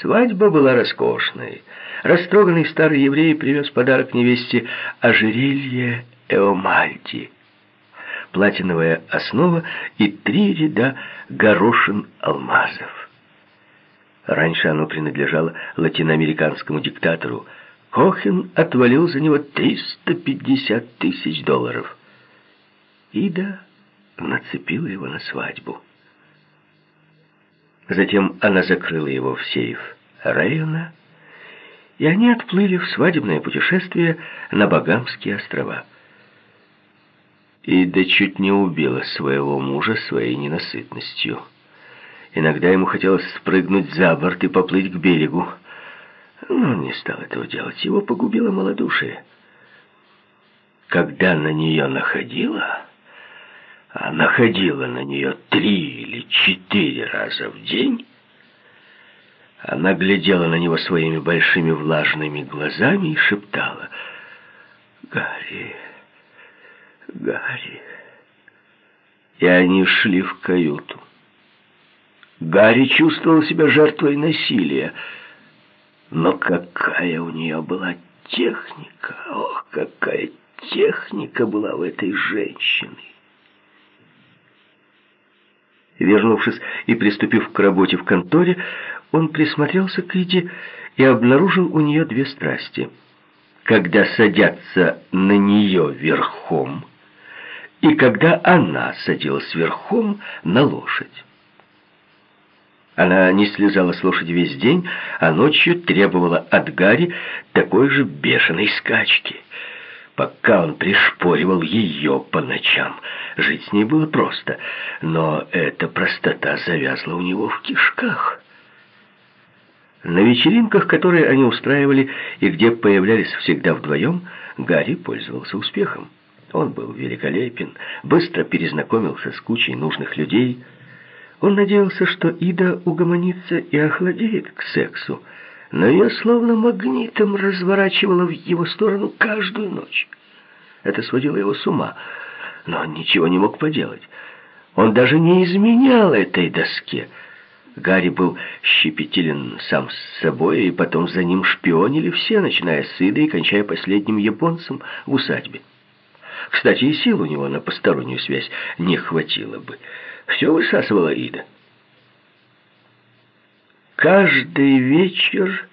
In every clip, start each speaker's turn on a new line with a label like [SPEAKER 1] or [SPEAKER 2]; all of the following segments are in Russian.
[SPEAKER 1] Свадьба была роскошной. Растроганный старый еврей привез подарок невесте ожерелье Эомальди. Платиновая основа и три ряда горошин алмазов. Раньше оно принадлежало латиноамериканскому диктатору. Кохин отвалил за него 350 тысяч долларов. Ида нацепила его на свадьбу. Затем она закрыла его в сейф района, и они отплыли в свадебное путешествие на Багамские острова. Ида чуть не убила своего мужа своей ненасытностью. Иногда ему хотелось спрыгнуть за борт и поплыть к берегу. Но он не стал этого делать. Его погубило малодушие. Когда на нее находила, а находила на нее три или четыре раза в день, она глядела на него своими большими влажными глазами и шептала «Гарри, Гарри». И они шли в каюту. Гарри чувствовал себя жертвой насилия. Но какая у нее была техника! Ох, какая техника была у этой женщины! Вернувшись и приступив к работе в конторе, он присмотрелся к Иде и обнаружил у нее две страсти. Когда садятся на нее верхом, и когда она садилась верхом на лошадь. Она не слезала с лошади весь день, а ночью требовала от Гарри такой же бешеной скачки — пока он пришпоривал ее по ночам. Жить с ней было просто, но эта простота завязла у него в кишках. На вечеринках, которые они устраивали и где появлялись всегда вдвоем, Гарри пользовался успехом. Он был великолепен, быстро перезнакомился с кучей нужных людей. Он надеялся, что Ида угомонится и охладеет к сексу, но ее словно магнитом разворачивало в его сторону каждую ночь. Это сводило его с ума, но он ничего не мог поделать. Он даже не изменял этой доске. Гарри был щепетилен сам с собой, и потом за ним шпионили все, начиная с Иды и кончая последним японцем в усадьбе. Кстати, и сил у него на постороннюю связь не хватило бы. Все высасывала Ида. Каждый вечер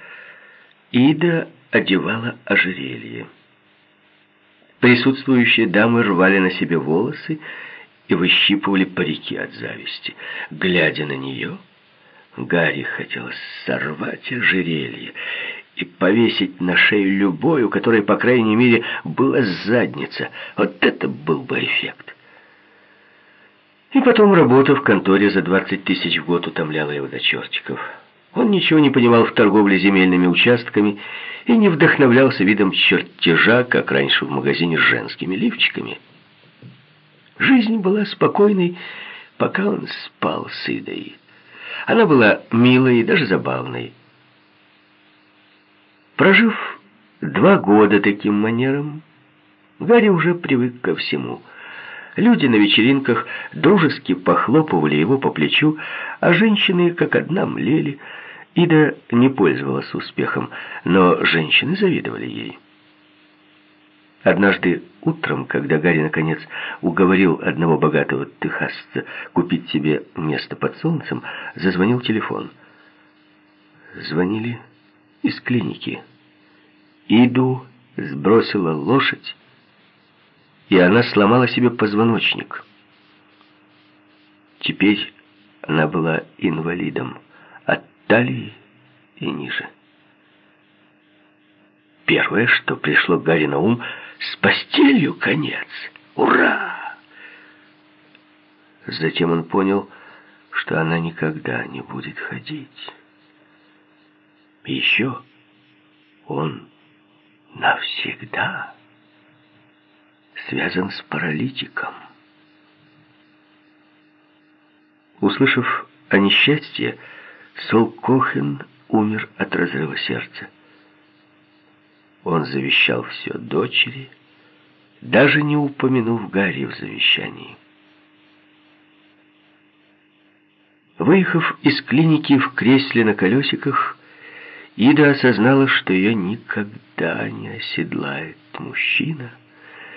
[SPEAKER 1] Ида одевала ожерелье. Присутствующие дамы рвали на себе волосы и выщипывали парики от зависти. Глядя на нее, Гарри хотелось сорвать ожерелье и повесить на шею любой, у которой, по крайней мере, была задница. Вот это был бы эффект. И потом работа в конторе за 20 тысяч в год утомляла его до чертиков. Он ничего не понимал в торговле земельными участками и не вдохновлялся видом чертежа, как раньше в магазине с женскими лифчиками. Жизнь была спокойной, пока он спал с Идой. Она была милой и даже забавной. Прожив два года таким манером, Гарри уже привык ко всему – Люди на вечеринках дружески похлопывали его по плечу, а женщины как одна млели. Ида не пользовалась успехом, но женщины завидовали ей. Однажды утром, когда Гарри наконец уговорил одного богатого техасца купить себе место под солнцем, зазвонил телефон. Звонили из клиники. Иду сбросила лошадь, и она сломала себе позвоночник. Теперь она была инвалидом талии и ниже. Первое, что пришло Гарри на ум, с постелью конец. Ура! Затем он понял, что она никогда не будет ходить. Еще он навсегда связан с паралитиком. Услышав о несчастье, Сол Кохен умер от разрыва сердца. Он завещал все дочери, даже не упомянув Гарри в завещании. Выехав из клиники в кресле на колесиках Ида осознала, что ее никогда не оседлает мужчина —